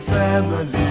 family.